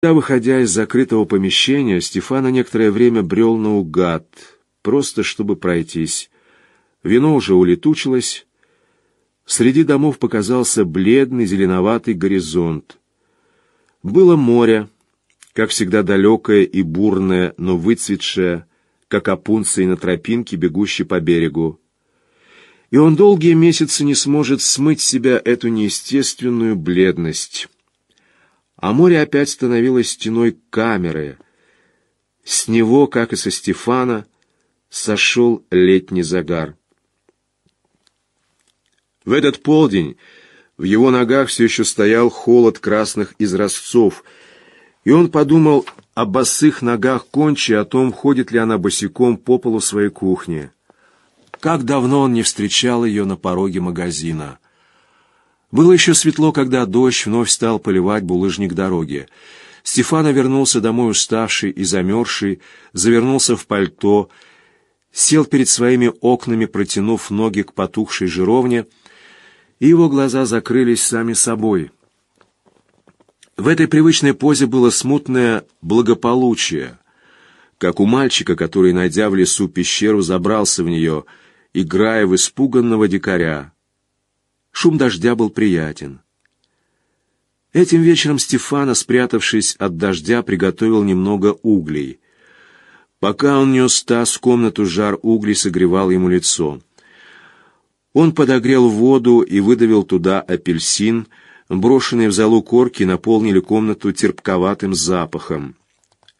Когда, выходя из закрытого помещения, Стефана некоторое время брел наугад, просто чтобы пройтись. Вино уже улетучилось. Среди домов показался бледный зеленоватый горизонт. Было море, как всегда далекое и бурное, но выцветшее, как опунций на тропинке, бегущей по берегу. И он долгие месяцы не сможет смыть себя эту неестественную бледность. А море опять становилось стеной камеры. С него, как и со Стефана, сошел летний загар. В этот полдень в его ногах все еще стоял холод красных изразцов — и он подумал о босых ногах Кончи, о том, ходит ли она босиком по полу своей кухни. Как давно он не встречал ее на пороге магазина. Было еще светло, когда дождь вновь стал поливать булыжник дороги. Стефана вернулся домой уставший и замерзший, завернулся в пальто, сел перед своими окнами, протянув ноги к потухшей жировне, и его глаза закрылись сами собой — в этой привычной позе было смутное благополучие, как у мальчика, который, найдя в лесу пещеру, забрался в нее, играя в испуганного дикаря. Шум дождя был приятен. Этим вечером Стефана, спрятавшись от дождя, приготовил немного углей. Пока он нес таз в комнату, жар углей согревал ему лицо. Он подогрел воду и выдавил туда апельсин — Брошенные в залу корки наполнили комнату терпковатым запахом.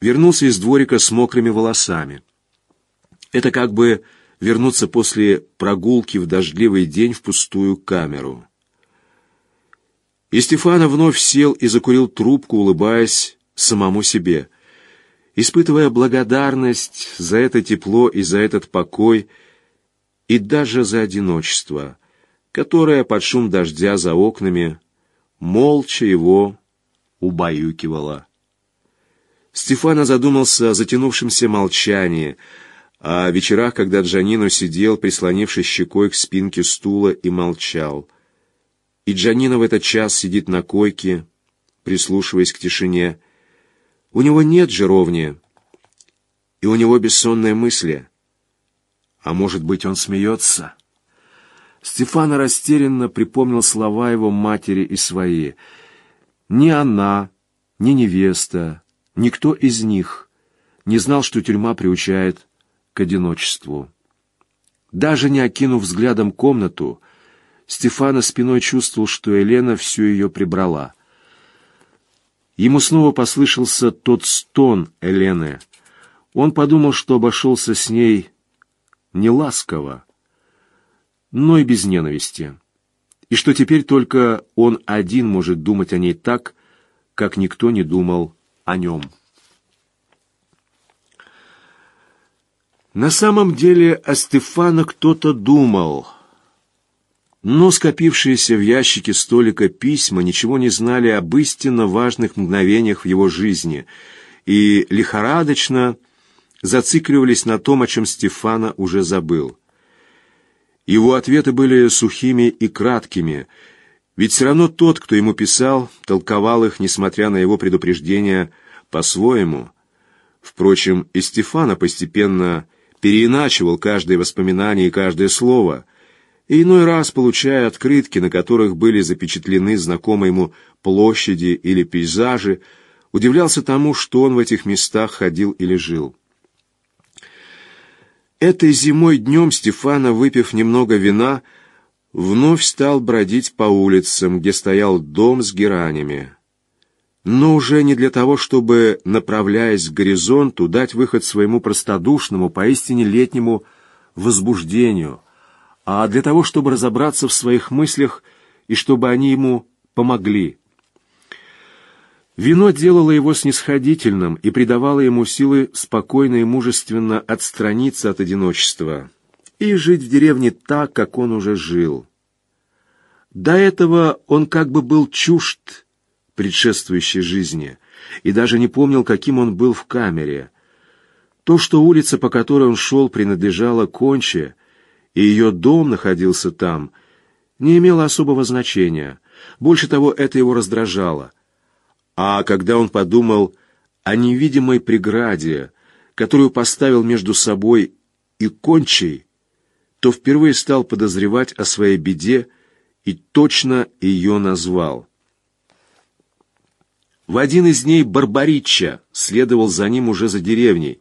Вернулся из дворика с мокрыми волосами. Это как бы вернуться после прогулки в дождливый день в пустую камеру. И Стефана вновь сел и закурил трубку, улыбаясь самому себе, испытывая благодарность за это тепло и за этот покой, и даже за одиночество, которое под шум дождя за окнами молча его убаюкивала. Стефана задумался о затянувшемся молчании, о вечерах, когда Джанино сидел, прислонившись щекой к спинке стула, и молчал. И Джанино в этот час сидит на койке, прислушиваясь к тишине. У него нет жировни, и у него бессонные мысли. А может быть, он смеется?» Стефана растерянно припомнил слова его матери и свои. Ни она, ни невеста, никто из них не знал, что тюрьма приучает к одиночеству. Даже не окинув взглядом комнату, Стефана спиной чувствовал, что Елена всю ее прибрала. Ему снова послышался тот стон Елены. Он подумал, что обошелся с ней неласково, но и без ненависти. И что теперь только он один может думать о ней так, как никто не думал о нем. На самом деле о Стефана кто-то думал, но скопившиеся в ящике столика письма ничего не знали об истинно важных мгновениях в его жизни и лихорадочно зацикливались на том, о чем Стефана уже забыл. Его ответы были сухими и краткими, ведь все равно тот, кто ему писал, толковал их, несмотря на его предупреждения, по-своему. Впрочем, и Стефана постепенно переиначивал каждое воспоминание и каждое слово, и иной раз, получая открытки, на которых были запечатлены знакомые ему площади или пейзажи, удивлялся тому, что он в этих местах ходил или жил. Этой зимой днем Стефана, выпив немного вина, вновь стал бродить по улицам, где стоял дом с геранями. Но уже не для того, чтобы, направляясь к горизонту, дать выход своему простодушному, поистине летнему возбуждению, а для того, чтобы разобраться в своих мыслях и чтобы они ему помогли. Вино делало его снисходительным и придавало ему силы спокойно и мужественно отстраниться от одиночества и жить в деревне так, как он уже жил. До этого он как бы был чужд предшествующей жизни и даже не помнил, каким он был в камере. То, что улица, по которой он шел, принадлежала Конче, и ее дом находился там, не имело особого значения. Больше того, это его раздражало — А когда он подумал о невидимой преграде, которую поставил между собой и кончей, то впервые стал подозревать о своей беде и точно ее назвал. В один из дней Барбаричча следовал за ним уже за деревней,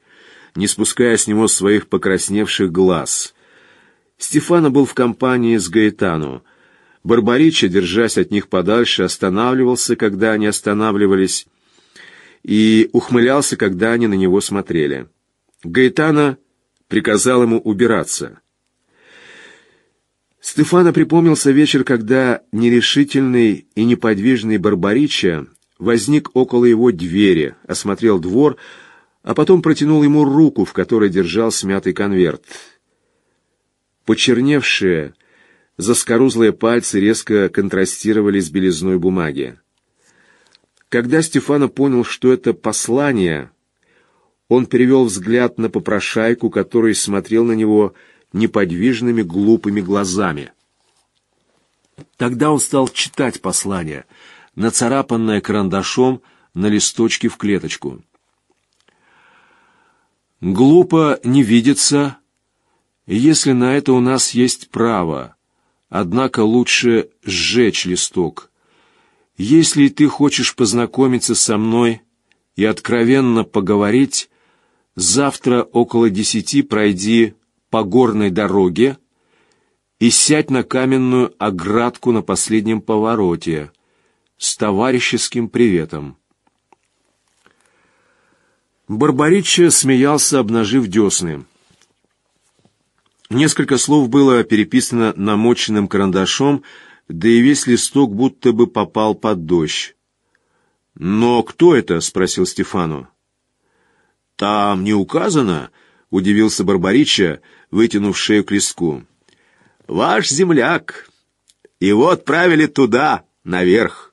не спуская с него своих покрасневших глаз. Стефана был в компании с Гаэтану. Барбаричча, держась от них подальше, останавливался, когда они останавливались, и ухмылялся, когда они на него смотрели. Гаэтана приказал ему убираться. Стефана припомнился вечер, когда нерешительный и неподвижный Барбарича возник около его двери, осмотрел двор, а потом протянул ему руку, в которой держал смятый конверт. Почерневшие, заскорузлые пальцы резко контрастировали с белизной бумаги. Когда Стефана понял, что это послание, он перевел взгляд на попрошайку, который смотрел на него неподвижными глупыми глазами. Тогда он стал читать послание, нацарапанное карандашом на листочке в клеточку. «Глупо не видится, если на это у нас есть право, однако лучше сжечь листок. Если ты хочешь познакомиться со мной и откровенно поговорить, завтра около десяти пройди по горной дороге и сядь на каменную оградку на последнем повороте с товарищеским приветом. Барбаричча смеялся, обнажив десны. Несколько слов было переписано намоченным карандашом, да и весь листок будто бы попал под дождь. «Но кто это?» — спросил Стефану. «Там не указано», — удивился Барбарича, вытянув шею к листку. «Ваш земляк! Его отправили туда, наверх!»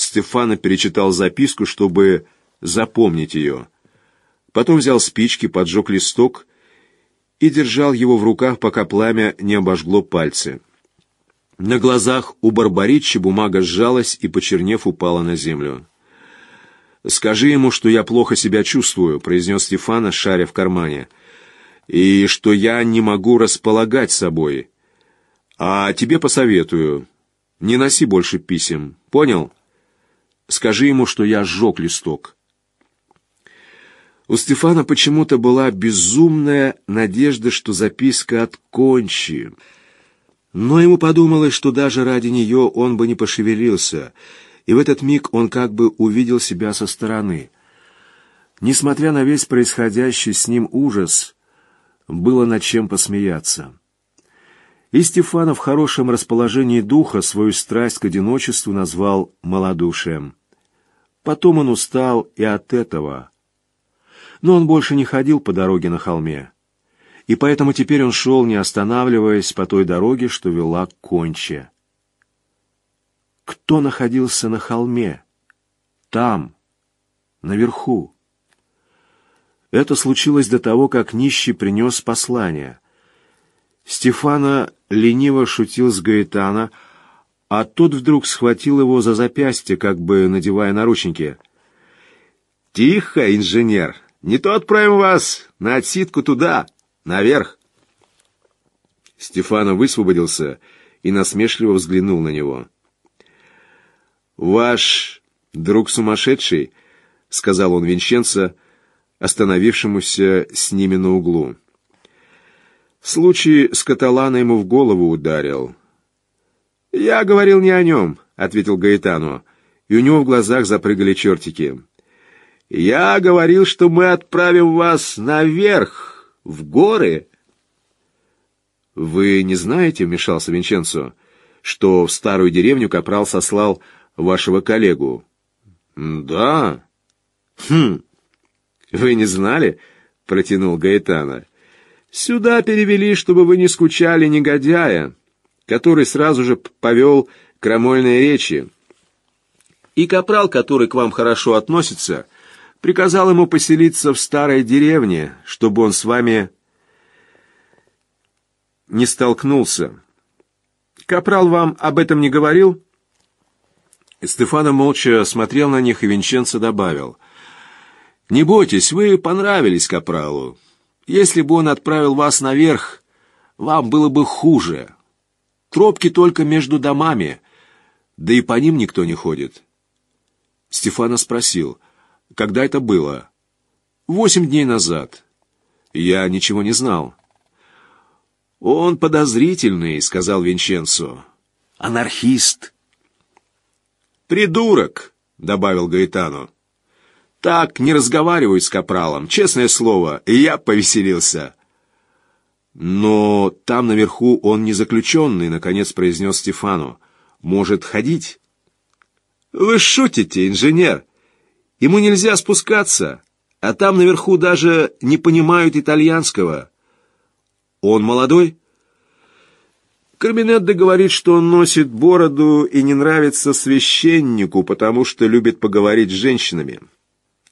Стефана перечитал записку, чтобы запомнить ее. Потом взял спички, поджег листок и держал его в руках, пока пламя не обожгло пальцы. На глазах у Барбаричи бумага сжалась и, почернев, упала на землю. «Скажи ему, что я плохо себя чувствую», — произнес Стефана, шаря в кармане и что я не могу располагать собой. А тебе посоветую, не носи больше писем, понял? Скажи ему, что я сжег листок. У Стефана почему-то была безумная надежда, что записка от Кончи. Но ему подумалось, что даже ради нее он бы не пошевелился, и в этот миг он как бы увидел себя со стороны. Несмотря на весь происходящий с ним ужас, было над чем посмеяться. И Стефана в хорошем расположении духа свою страсть к одиночеству назвал малодушием. Потом он устал и от этого. Но он больше не ходил по дороге на холме. И поэтому теперь он шел, не останавливаясь, по той дороге, что вела к Конче. Кто находился на холме? Там, наверху. Это случилось до того, как нищий принес послание. Стефана лениво шутил с Гаэтана, а тот вдруг схватил его за запястье, как бы надевая наручники. «Тихо, инженер! Не то отправим вас на отсидку туда, наверх!» Стефана высвободился и насмешливо взглянул на него. «Ваш друг сумасшедший», — сказал он Винченцо, — остановившемуся с ними на углу. Случай с Каталана ему в голову ударил. «Я говорил не о нем», — ответил Гаэтану, и у него в глазах запрыгали чертики. «Я говорил, что мы отправим вас наверх, в горы». «Вы не знаете, — вмешался Винченцо, — что в старую деревню Капрал сослал вашего коллегу?» «Да». «Хм, «Вы не знали?» — протянул Гаэтана. «Сюда перевели, чтобы вы не скучали негодяя, который сразу же повел крамольные речи. И капрал, который к вам хорошо относится, приказал ему поселиться в старой деревне, чтобы он с вами не столкнулся. Капрал вам об этом не говорил?» Стефано молча смотрел на них, и Винченцо добавил. «Не бойтесь, вы понравились Капралу. Если бы он отправил вас наверх, вам было бы хуже. Тропки только между домами, да и по ним никто не ходит». Стефано спросил, «Когда это было?» «Восемь дней назад». «Я ничего не знал». «Он подозрительный», — сказал Винченцо. «Анархист». «Придурок», — добавил Гаэтану. «Так не разговаривают с капралом, честное слово, я повеселился». «Но там наверху он не заключенный», — наконец произнес Стефану. «Может ходить?» «Вы шутите, инженер. Ему нельзя спускаться, а там наверху даже не понимают итальянского». Он молодой? Карминетто говорит, что он носит бороду и не нравится священнику, потому что любит поговорить с женщинами.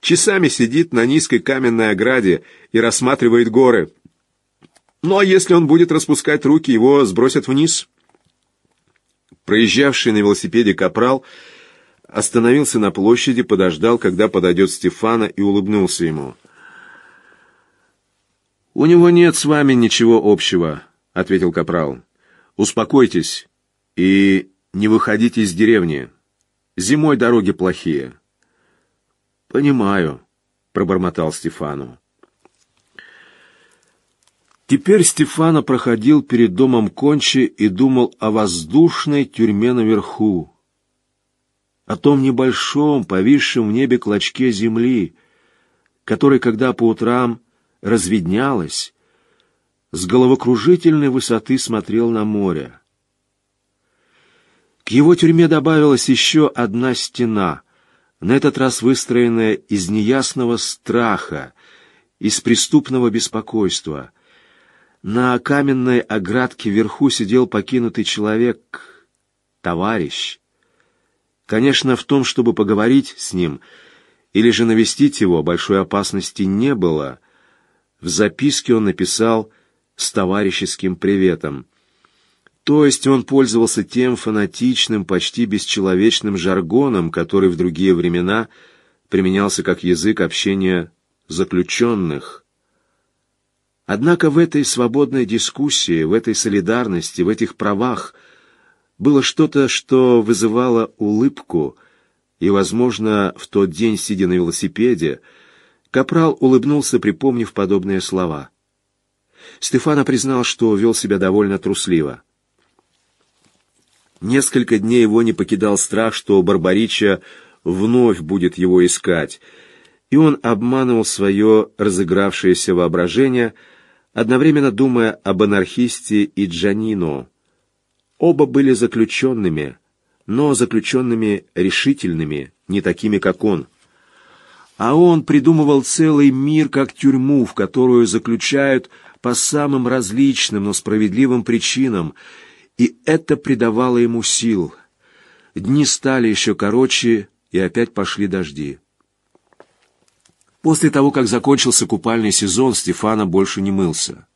Часами сидит на низкой каменной ограде и рассматривает горы. Ну а если он будет распускать руки, его сбросят вниз. Проезжавший на велосипеде капрал остановился на площади, подождал, когда подойдет Стефана, и улыбнулся ему. «У него нет с вами ничего общего», — ответил Капрал. «Успокойтесь и не выходите из деревни. Зимой дороги плохие». «Понимаю», — пробормотал Стефану. Теперь Стефано проходил перед домом Кончи и думал о воздушной тюрьме наверху, о том небольшом, повисшем в небе клочке земли, который, когда по утрам разведнялось, с головокружительной высоты смотрел на море. К его тюрьме добавилась еще одна стена, на этот раз выстроенная из неясного страха, из преступного беспокойства. На каменной оградке вверху сидел покинутый человек, товарищ. Конечно, в том, чтобы поговорить с ним или же навестить его, большой опасности не было — в записке он написал «с товарищеским приветом». То есть он пользовался тем фанатичным, почти бесчеловечным жаргоном, который в другие времена применялся как язык общения заключенных. Однако в этой свободной дискуссии, в этой солидарности, в этих правах было что-то, что вызывало улыбку, и, возможно, в тот день, сидя на велосипеде, Капрал улыбнулся, припомнив подобные слова. Стефана признал, что вел себя довольно трусливо. Несколько дней его не покидал страх, что Барбарича вновь будет его искать, и он обманывал свое разыгравшееся воображение, одновременно думая об анархисте и Джанино. Оба были заключенными, но заключенными решительными, не такими, как он. А он придумывал целый мир как тюрьму, в которую заключают по самым различным, но справедливым причинам, и это придавало ему сил. Дни стали еще короче, и опять пошли дожди. После того, как закончился купальный сезон, Стефана больше не мылся.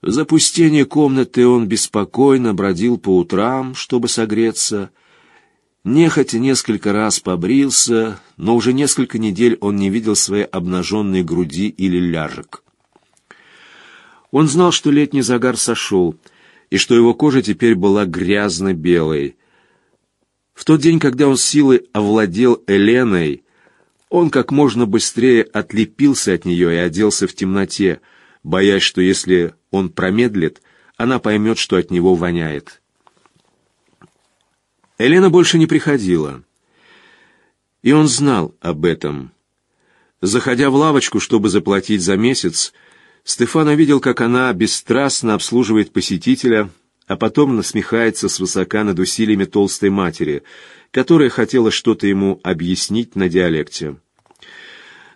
В запустении комнаты он беспокойно бродил по утрам, чтобы согреться, Нехотя несколько раз побрился, но уже несколько недель он не видел своей обнаженной груди или ляжек. Он знал, что летний загар сошел, и что его кожа теперь была грязно-белой. В тот день, когда он силой овладел Эленой, он как можно быстрее отлепился от нее и оделся в темноте, боясь, что если он промедлит, она поймет, что от него воняет. Елена больше не приходила. И он знал об этом. Заходя в лавочку, чтобы заплатить за месяц, Стефан видел, как она бесстрастно обслуживает посетителя, а потом насмехается свысока над усилиями толстой матери, которая хотела что-то ему объяснить на диалекте.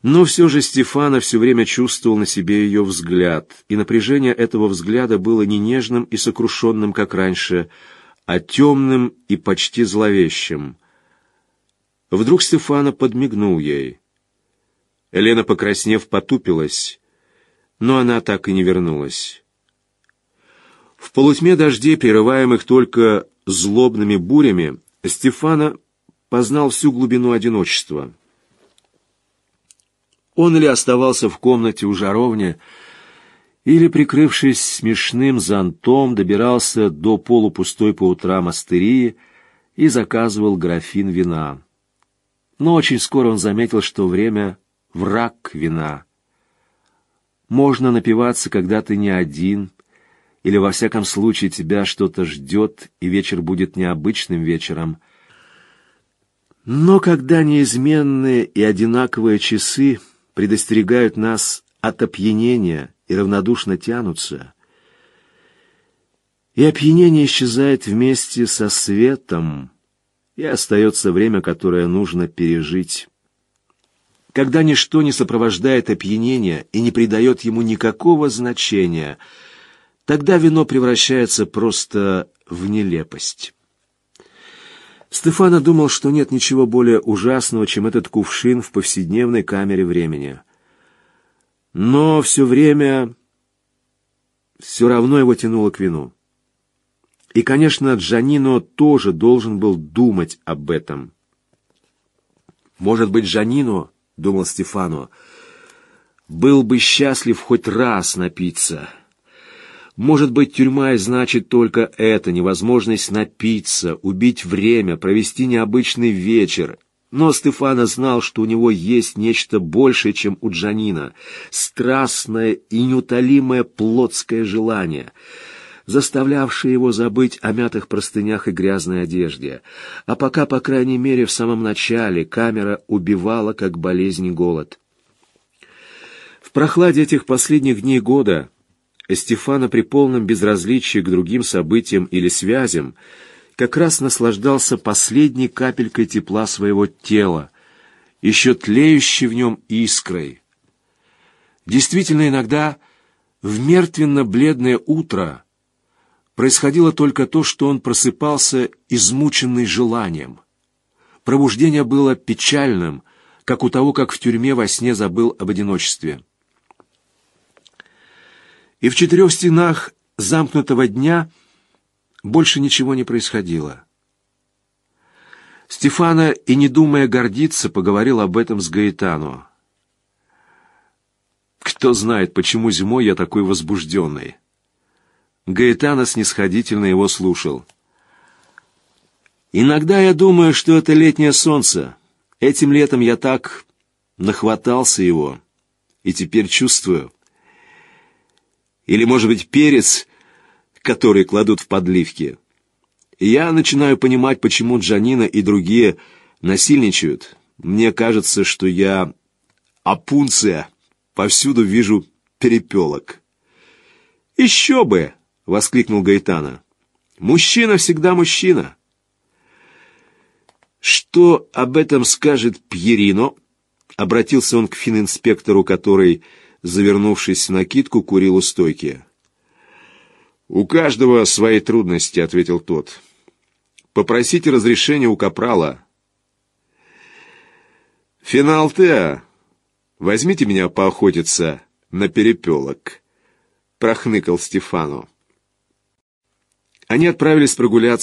Но все же Стефана все время чувствовал на себе ее взгляд, и напряжение этого взгляда было не нежным и сокрушенным, как раньше, а темным и почти зловещим. Вдруг Стефана подмигнул ей. Елена, покраснев, потупилась, но она так и не вернулась. В полутьме дождей, прерываемых только злобными бурями, Стефана познал всю глубину одиночества. Он или оставался в комнате у жаровни, или, прикрывшись смешным зонтом, добирался до полупустой по утрам астерии и заказывал графин вина. Но очень скоро он заметил, что время — враг вина. Можно напиваться, когда ты не один, или, во всяком случае, тебя что-то ждет, и вечер будет необычным вечером. Но когда неизменные и одинаковые часы предостерегают нас от опьянения и равнодушно тянутся, и опьянение исчезает вместе со светом, и остается время, которое нужно пережить. Когда ничто не сопровождает опьянение и не придает ему никакого значения — Тогда вино превращается просто в нелепость. Стефана думал, что нет ничего более ужасного, чем этот кувшин в повседневной камере времени. Но все время все равно его тянуло к вину. И, конечно, Джанино тоже должен был думать об этом. «Может быть, Джанино, — думал Стефано, — был бы счастлив хоть раз напиться». Может быть, тюрьма и значит только это, невозможность напиться, убить время, провести необычный вечер. Но Стефана знал, что у него есть нечто большее, чем у Джанина, страстное и неутолимое плотское желание, заставлявшее его забыть о мятых простынях и грязной одежде. А пока, по крайней мере, в самом начале камера убивала, как болезнь голод. В прохладе этих последних дней года Стефана при полном безразличии к другим событиям или связям как раз наслаждался последней капелькой тепла своего тела, еще тлеющей в нем искрой. Действительно, иногда в мертвенно-бледное утро происходило только то, что он просыпался измученный желанием. Пробуждение было печальным, как у того, как в тюрьме во сне забыл об одиночестве и в четырех стенах замкнутого дня больше ничего не происходило. Стефана, и не думая гордиться, поговорил об этом с Гаэтану. «Кто знает, почему зимой я такой возбужденный?» Гаэтано снисходительно его слушал. «Иногда я думаю, что это летнее солнце. Этим летом я так нахватался его, и теперь чувствую, или, может быть, перец, который кладут в подливки. Я начинаю понимать, почему Джанина и другие насильничают. Мне кажется, что я опунция, повсюду вижу перепелок. «Еще бы!» — воскликнул Гайтана. «Мужчина всегда мужчина». «Что об этом скажет Пьерино?» — обратился он к фининспектору, который завернувшись в накидку, курил у стойки. «У каждого свои трудности», — ответил тот. «Попросите разрешения у капрала». «Финал Теа, возьмите меня поохотиться на перепелок», — прохныкал Стефану. Они отправились прогуляться